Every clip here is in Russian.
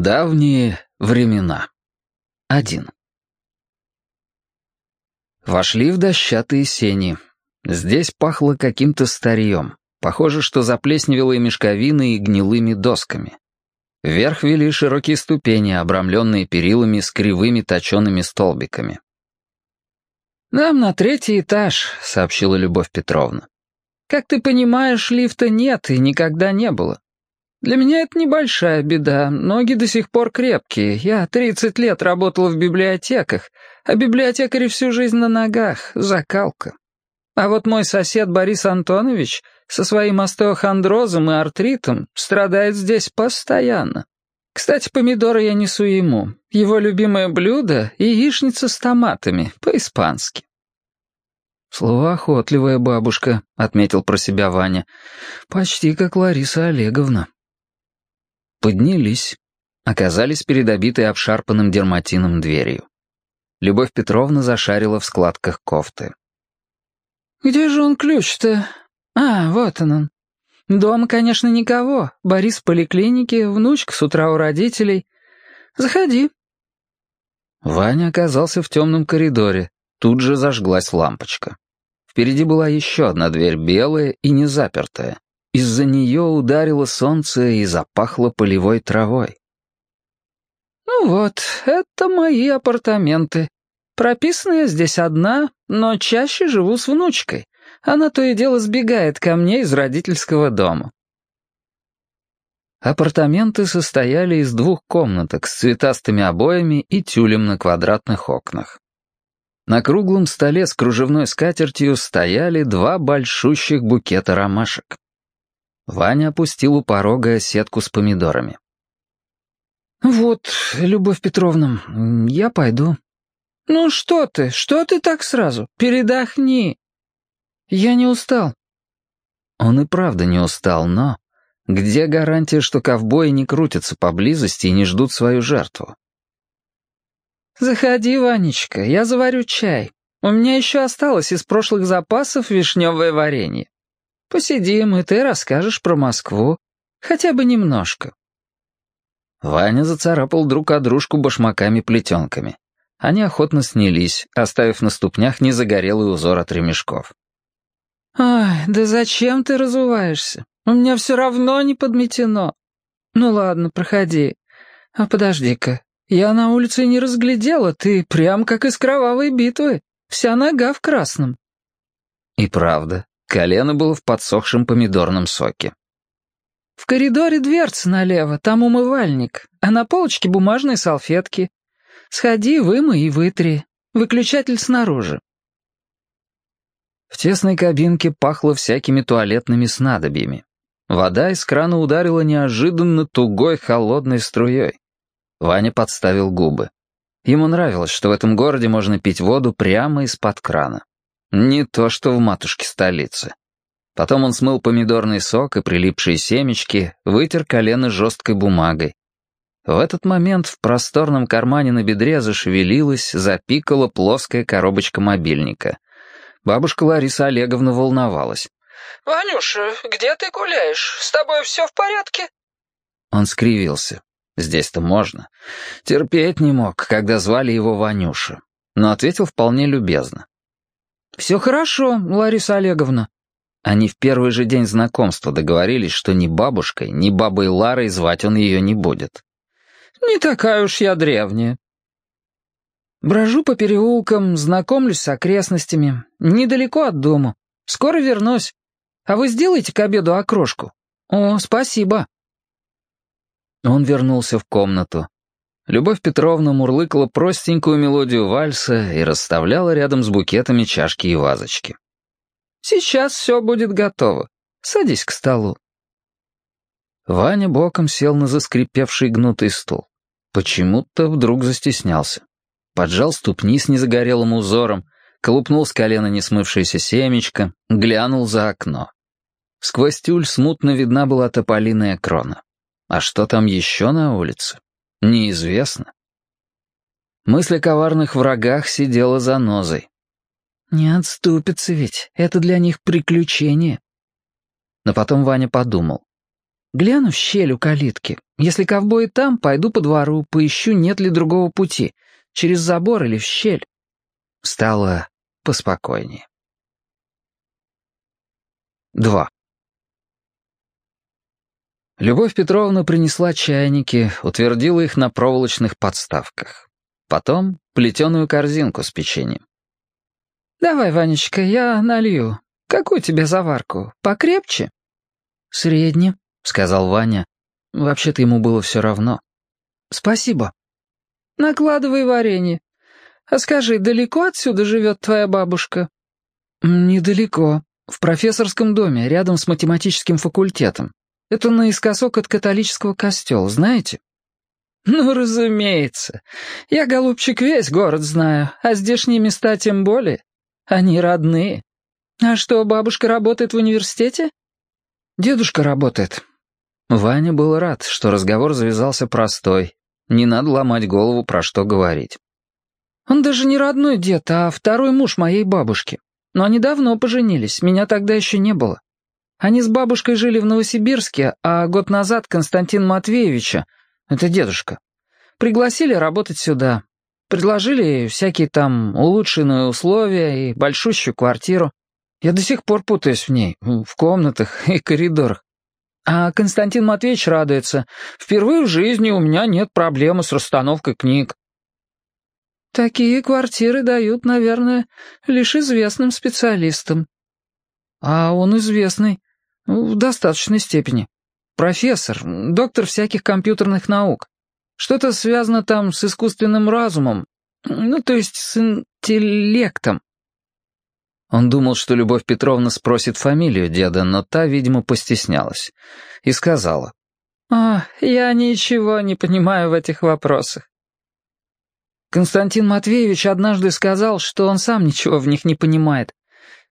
Давние времена. Один. Вошли в дощатые сени. Здесь пахло каким-то старьем. Похоже, что заплесневелой мешковиной и гнилыми досками. Вверх вели широкие ступени, обрамленные перилами с кривыми точеными столбиками. «Нам на третий этаж», — сообщила Любовь Петровна. «Как ты понимаешь, лифта нет и никогда не было. Для меня это небольшая беда, ноги до сих пор крепкие. Я 30 лет работала в библиотеках, а библиотекари всю жизнь на ногах, закалка. А вот мой сосед Борис Антонович со своим остеохондрозом и артритом страдает здесь постоянно. Кстати, помидоры я несу ему. Его любимое блюдо — яичница с томатами, по-испански. «Словоохотливая бабушка», — отметил про себя Ваня. «Почти как Лариса Олеговна». Поднялись. Оказались перед обитой обшарпанным дерматином дверью. Любовь Петровна зашарила в складках кофты. «Где же он ключ-то? А, вот он он. Дома, конечно, никого. Борис в поликлинике, внучка с утра у родителей. Заходи». Ваня оказался в темном коридоре. Тут же зажглась лампочка. Впереди была еще одна дверь, белая и не запертая. Из-за нее ударило солнце и запахло полевой травой. «Ну вот, это мои апартаменты. Прописана я здесь одна, но чаще живу с внучкой. Она то и дело сбегает ко мне из родительского дома». Апартаменты состояли из двух комнаток с цветастыми обоями и тюлем на квадратных окнах. На круглом столе с кружевной скатертью стояли два большущих букета ромашек. Ваня опустил у порога сетку с помидорами. «Вот, Любовь Петровна, я пойду». «Ну что ты, что ты так сразу? Передохни». «Я не устал». Он и правда не устал, но... Где гарантия, что ковбои не крутятся поблизости и не ждут свою жертву? «Заходи, Ванечка, я заварю чай. У меня еще осталось из прошлых запасов вишневое варенье. Посидим, и ты расскажешь про Москву. Хотя бы немножко». Ваня зацарапал друг о дружку башмаками-плетенками. Они охотно снялись, оставив на ступнях незагорелый узор от ремешков. «Ай, да зачем ты разуваешься? У меня все равно не подметено. Ну ладно, проходи. А подожди-ка, я на улице не разглядела, ты прям как из кровавой битвы, вся нога в красном». И правда, Колено было в подсохшем помидорном соке. «В коридоре дверца налево, там умывальник, а на полочке бумажные салфетки. Сходи, вымой и вытри. Выключатель снаружи». В тесной кабинке пахло всякими туалетными снадобьями. Вода из крана ударила неожиданно тугой холодной струей. Ваня подставил губы. Ему нравилось, что в этом городе можно пить воду прямо из-под крана. Не то что в матушке-столице. Потом он смыл помидорный сок и прилипшие семечки, вытер колено жесткой бумагой. В этот момент в просторном кармане на бедре зашевелилась, запикала плоская коробочка мобильника. Бабушка Лариса Олеговна волновалась. «Ванюша, где ты гуляешь? С тобой все в порядке?» Он скривился. Здесь-то можно. Терпеть не мог, когда звали его Ванюша. Но ответил вполне любезно. «Все хорошо, Лариса Олеговна». Они в первый же день знакомства договорились, что ни бабушкой, ни бабой Ларой звать он ее не будет. «Не такая уж я древняя». «Брожу по переулкам, знакомлюсь с окрестностями. Недалеко от дома. Скоро вернусь. А вы сделайте к обеду окрошку?» «О, спасибо». Он вернулся в комнату. Любовь Петровна мурлыкала простенькую мелодию вальса и расставляла рядом с букетами чашки и вазочки. «Сейчас все будет готово. Садись к столу». Ваня боком сел на заскрипевший гнутый стул. Почему-то вдруг застеснялся. Поджал ступни с незагорелым узором, колупнул с колена несмывшееся семечко, глянул за окно. Сквозь тюль смутно видна была тополиная крона. А что там еще на улице? Неизвестно. Мысль о коварных врагах сидела за нозой. Не отступится ведь, это для них приключение. Но потом Ваня подумал. Гляну в щель у калитки, Если ковбои там, пойду по двору, поищу, нет ли другого пути, через забор или в щель. Стало поспокойнее. 2. Любовь Петровна принесла чайники, утвердила их на проволочных подставках. Потом плетеную корзинку с печеньем. «Давай, Ванечка, я налью. Какую тебе заварку? Покрепче?» «Средне», — сказал Ваня. Вообще-то ему было все равно. «Спасибо». «Накладывай варенье. А скажи, далеко отсюда живет твоя бабушка?» «Недалеко. В профессорском доме, рядом с математическим факультетом. Это наискосок от католического костела, знаете?» «Ну, разумеется. Я, голубчик, весь город знаю, а здешние места тем более. Они родные. А что, бабушка работает в университете?» «Дедушка работает». Ваня был рад, что разговор завязался простой. Не надо ломать голову, про что говорить. «Он даже не родной дед, а второй муж моей бабушки. Но они давно поженились, меня тогда еще не было. Они с бабушкой жили в Новосибирске, а год назад Константин Матвеевича, это дедушка, пригласили работать сюда. Предложили всякие там улучшенные условия и большущую квартиру. Я до сих пор путаюсь в ней, в комнатах и коридорах. А Константин Матвеевич радуется. Впервые в жизни у меня нет проблемы с расстановкой книг. Такие квартиры дают, наверное, лишь известным специалистам. А он известный. В достаточной степени. Профессор, доктор всяких компьютерных наук. Что-то связано там с искусственным разумом, ну, то есть с интеллектом. Он думал, что Любовь Петровна спросит фамилию деда, но та, видимо, постеснялась. И сказала. «А, я ничего не понимаю в этих вопросах». Константин Матвеевич однажды сказал, что он сам ничего в них не понимает,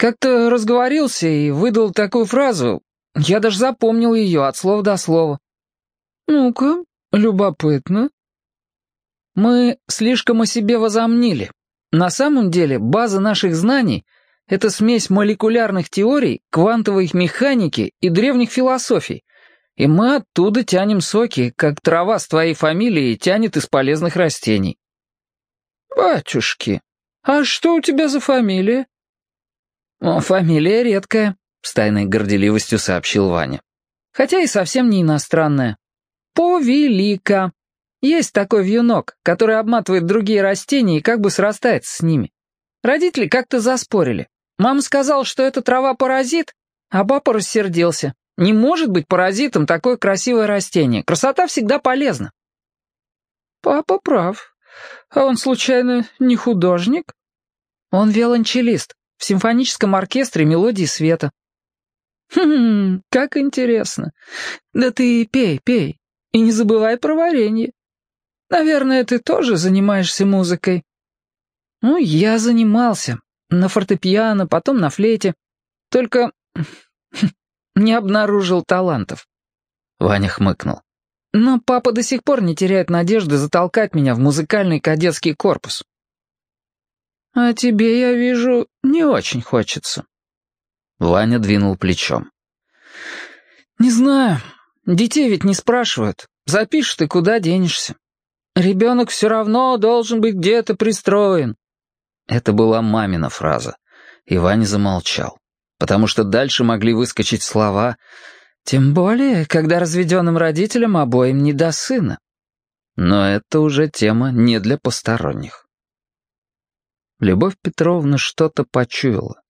как-то разговорился и выдал такую фразу. Я даже запомнил ее от слова до слова. «Ну-ка, любопытно». Мы слишком о себе возомнили. На самом деле база наших знаний — это смесь молекулярных теорий, квантовой механики и древних философий. И мы оттуда тянем соки, как трава с твоей фамилией тянет из полезных растений. «Батюшки, а что у тебя за фамилия?» «Фамилия редкая», — с тайной горделивостью сообщил Ваня. «Хотя и совсем не иностранная. Повелика. Есть такой вьюнок, который обматывает другие растения и как бы срастается с ними. Родители как-то заспорили. Мама сказала, что эта трава паразит, а папа рассердился. Не может быть паразитом такое красивое растение. Красота всегда полезна. Папа прав. А он, случайно, не художник? Он виолончелист в симфоническом оркестре мелодии света. Хм, как интересно. Да ты пей, пей. И не забывай про варенье. Наверное, ты тоже занимаешься музыкой. Ну, я занимался. На фортепиано, потом на флейте. Только не обнаружил талантов. Ваня хмыкнул. Но папа до сих пор не теряет надежды затолкать меня в музыкальный кадетский корпус. «А тебе, я вижу, не очень хочется». Ваня двинул плечом. «Не знаю. Детей ведь не спрашивают. Запишешь ты, куда денешься. Ребенок все равно должен быть где-то пристроен». Это была мамина фраза, и Ваня замолчал, потому что дальше могли выскочить слова «Тем более, когда разведенным родителям обоим не до сына». Но это уже тема не для посторонних. Любовь Петровна что-то почуяла.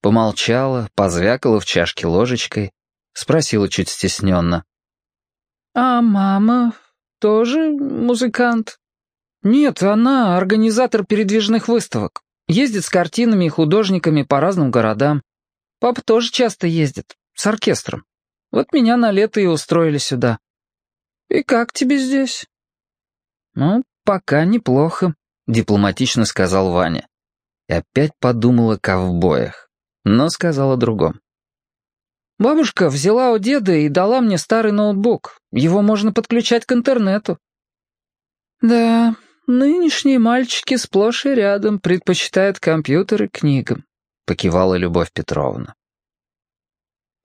Помолчала, позвякала в чашке ложечкой, спросила чуть стесненно. «А мама тоже музыкант?» «Нет, она организатор передвижных выставок. Ездит с картинами и художниками по разным городам. Папа тоже часто ездит, с оркестром. Вот меня на лето и устроили сюда». «И как тебе здесь?» «Ну, пока неплохо», — дипломатично сказал Ваня и опять подумала о ковбоях, но сказала о другом. «Бабушка взяла у деда и дала мне старый ноутбук. Его можно подключать к интернету». «Да, нынешние мальчики сплошь и рядом предпочитают компьютеры книгам», — покивала Любовь Петровна.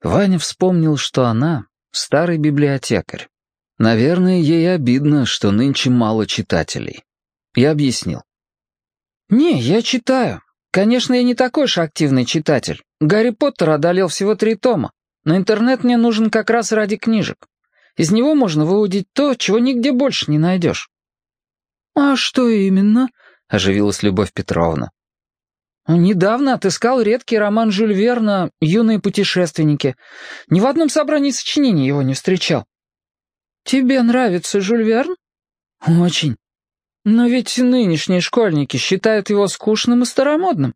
Ваня вспомнил, что она — старый библиотекарь. Наверное, ей обидно, что нынче мало читателей. Я объяснил. «Не, я читаю. Конечно, я не такой же активный читатель. Гарри Поттер одолел всего три тома, но интернет мне нужен как раз ради книжек. Из него можно выудить то, чего нигде больше не найдешь». «А что именно?» — оживилась Любовь Петровна. «Недавно отыскал редкий роман Жюль Верна «Юные путешественники». Ни в одном собрании сочинений его не встречал. «Тебе нравится Жюль Верн?» «Очень. Но ведь нынешние школьники считают его скучным и старомодным».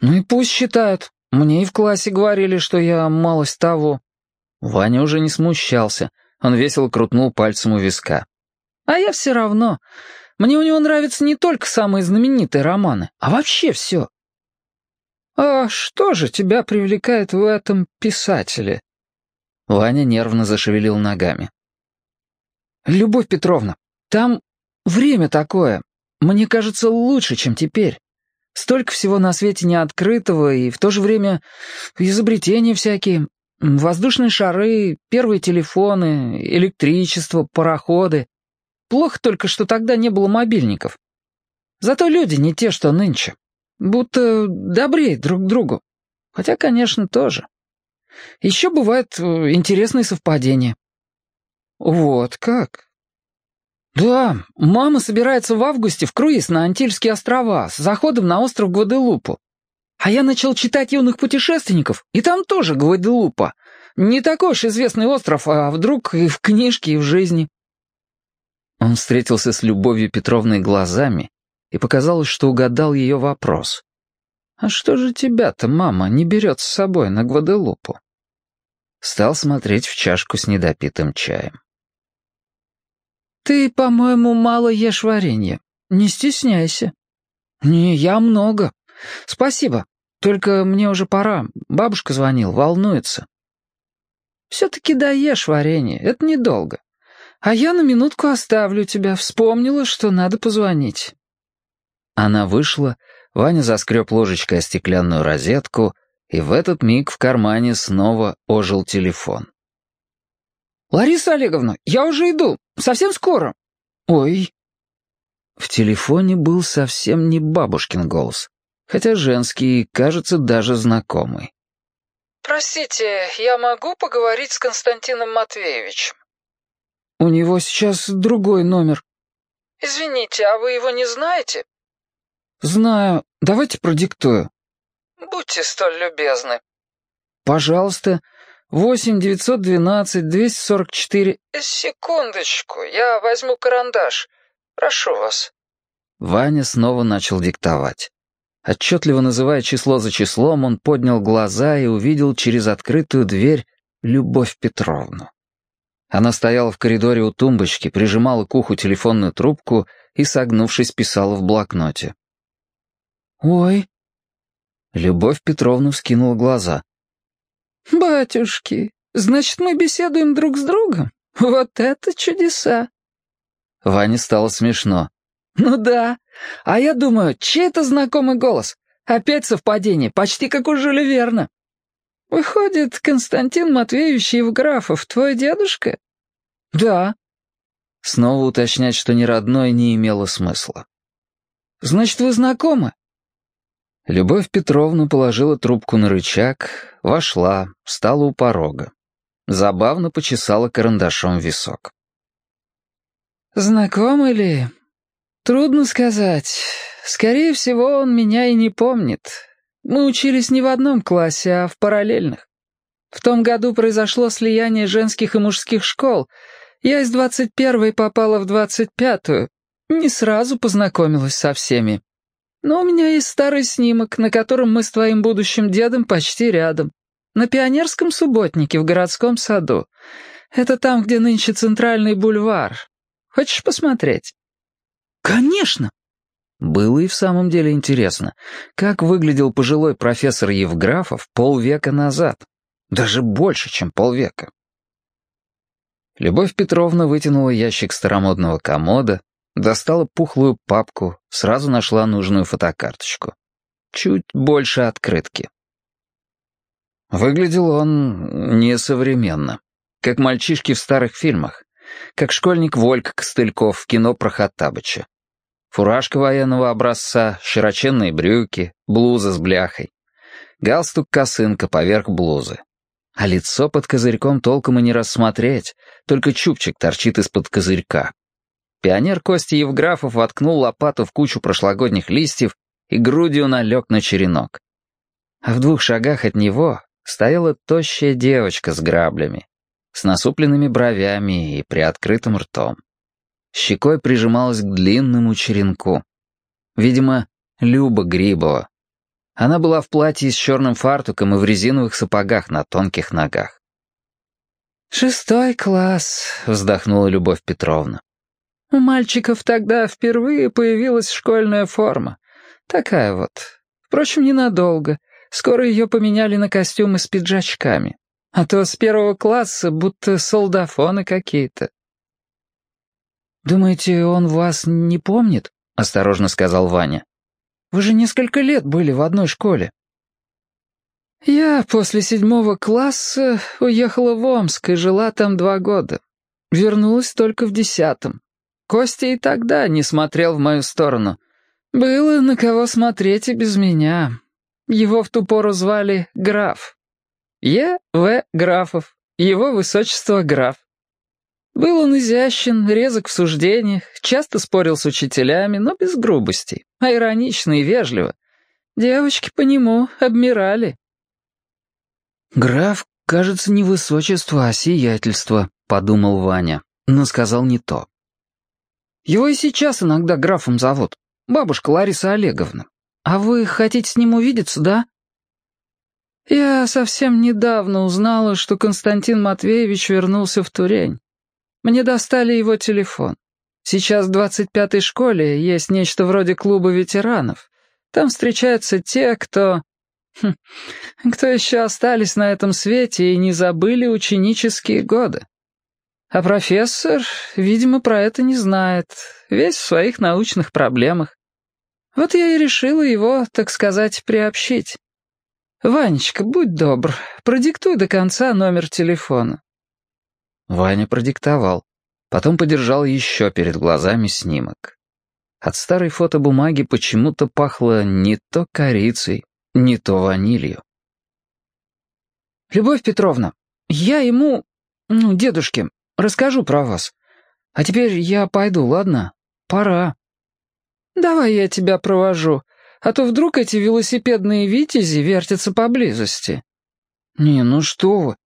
«Ну и пусть считают. Мне и в классе говорили, что я малость того». Ваня уже не смущался. Он весело крутнул пальцем у виска. «А я все равно. Мне у него нравятся не только самые знаменитые романы, а вообще все». «А что же тебя привлекает в этом писателе?» Ваня нервно зашевелил ногами. «Любовь Петровна, там время такое. Мне кажется, лучше, чем теперь. Столько всего на свете неоткрытого, и в то же время изобретения всякие. Воздушные шары, первые телефоны, электричество, пароходы. Плохо только, что тогда не было мобильников. Зато люди не те, что нынче. Будто добрее друг к другу. Хотя, конечно, тоже. Еще бывают э, интересные совпадения». «Вот как?» «Да, мама собирается в августе в круиз на Антильские острова с заходом на остров Гваделупу. А я начал читать юных путешественников, и там тоже Гваделупа. Не такой уж известный остров, а вдруг и в книжке, и в жизни». Он встретился с Любовью Петровной глазами, и показалось, что угадал ее вопрос. «А что же тебя-то мама не берет с собой на Гваделупу?» Стал смотреть в чашку с недопитым чаем. «Ты, по-моему, мало ешь варенье. Не стесняйся». «Не, я много. Спасибо. Только мне уже пора. Бабушка звонил, волнуется». «Все-таки доешь варенье, это недолго. А я на минутку оставлю тебя. Вспомнила, что надо позвонить». Она вышла, Ваня заскреб ложечкой о стеклянную розетку, и в этот миг в кармане снова ожил телефон. «Лариса Олеговна, я уже иду. Совсем скоро». «Ой». В телефоне был совсем не бабушкин голос, хотя женский, кажется, даже знакомый. «Простите, я могу поговорить с Константином Матвеевичем?» «У него сейчас другой номер». «Извините, а вы его не знаете?» «Знаю. Давайте продиктую». «Будьте столь любезны». «Пожалуйста. Восемь девятьсот двенадцать двести сорок четыре...» «Секундочку, я возьму карандаш. Прошу вас». Ваня снова начал диктовать. Отчетливо называя число за числом, он поднял глаза и увидел через открытую дверь Любовь Петровну. Она стояла в коридоре у тумбочки, прижимала к уху телефонную трубку и, согнувшись, писала в блокноте. «Ой!» Любовь Петровна вскинула глаза. «Батюшки, значит, мы беседуем друг с другом? Вот это чудеса!» Ване стало смешно. «Ну да. А я думаю, чей это знакомый голос? Опять совпадение, почти как у Жюля Верна. Выходит, Константин Матвеевич Евграфов твой дедушка?» «Да». Снова уточнять, что не родной, не имело смысла. «Значит, вы знакомы?» Любовь Петровна положила трубку на рычаг, вошла, встала у порога. Забавно почесала карандашом висок. «Знакомый ли? Трудно сказать. Скорее всего, он меня и не помнит. Мы учились не в одном классе, а в параллельных. В том году произошло слияние женских и мужских школ. Я из двадцать первой попала в двадцать пятую. Не сразу познакомилась со всеми. Но у меня есть старый снимок, на котором мы с твоим будущим дедом почти рядом. На Пионерском субботнике в городском саду. Это там, где нынче центральный бульвар. Хочешь посмотреть?» «Конечно!» Было и в самом деле интересно, как выглядел пожилой профессор Евграфов полвека назад. Даже больше, чем полвека. Любовь Петровна вытянула ящик старомодного комода, Достала пухлую папку, сразу нашла нужную фотокарточку. Чуть больше открытки. Выглядел он несовременно. как мальчишки в старых фильмах, как школьник Волька Костыльков в кино про Хаттабыча. Фуражка военного образца, широченные брюки, блуза с бляхой. Галстук-косынка поверх блузы. А лицо под козырьком толком и не рассмотреть, только чубчик торчит из-под козырька. Пионер Костя Евграфов воткнул лопату в кучу прошлогодних листьев и грудью налег на черенок. А в двух шагах от него стояла тощая девочка с граблями, с насупленными бровями и приоткрытым ртом. Щекой прижималась к длинному черенку. Видимо, Люба Грибова. Она была в платье с черным фартуком и в резиновых сапогах на тонких ногах. «Шестой класс», — вздохнула Любовь Петровна. «У мальчиков тогда впервые появилась школьная форма. Такая вот. Впрочем, ненадолго. Скоро ее поменяли на костюмы с пиджачками. А то с первого класса будто солдафоны какие-то. «Думаете, он вас не помнит?» — осторожно сказал Ваня. «Вы же несколько лет были в одной школе». «Я после седьмого класса уехала в Омск и жила там два года. Вернулась только в десятом. Костя и тогда не смотрел в мою сторону. Было на кого смотреть и без меня. Его в ту пору звали Граф. Е. В. Графов. Его высочество граф. Был он изящен, резок в суждениях, часто спорил с учителями, но без грубости, а иронично и вежливо. Девочки по нему обмирали. «Граф, кажется, не высочество, а сиятельство», — подумал Ваня, но сказал не то. «Его и сейчас иногда графом зовут. Бабушка Лариса Олеговна. А вы хотите с ним увидеться, да?» «Я совсем недавно узнала, что Константин Матвеевич вернулся в Турень. Мне достали его телефон. Сейчас в 25-й школе есть нечто вроде клуба ветеранов. Там встречаются те, кто... Хм, кто еще остались на этом свете и не забыли ученические годы. А профессор, видимо, про это не знает, весь в своих научных проблемах. Вот я и решила его, так сказать, приобщить. Ванечка, будь добр, продиктуй до конца номер телефона. Ваня продиктовал. Потом подержал еще перед глазами снимок. От старой фотобумаги почему-то пахло не то корицей, не то ванилью. «Любовь Петровна, я ему, ну, дедушке, расскажу про вас. А теперь я пойду, ладно? Пора». «Давай я тебя провожу, а то вдруг эти велосипедные витязи вертятся поблизости». «Не, ну что вы,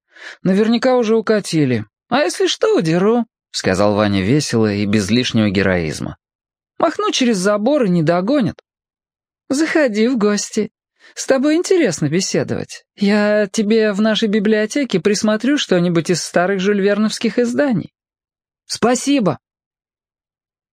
наверняка уже укатили. «А если что, удеру», — сказал Ваня весело и без лишнего героизма. «Махну через забор и не догонят». «Заходи в гости. С тобой интересно беседовать. Я тебе в нашей библиотеке присмотрю что-нибудь из старых жюльверновских изданий». «Спасибо»,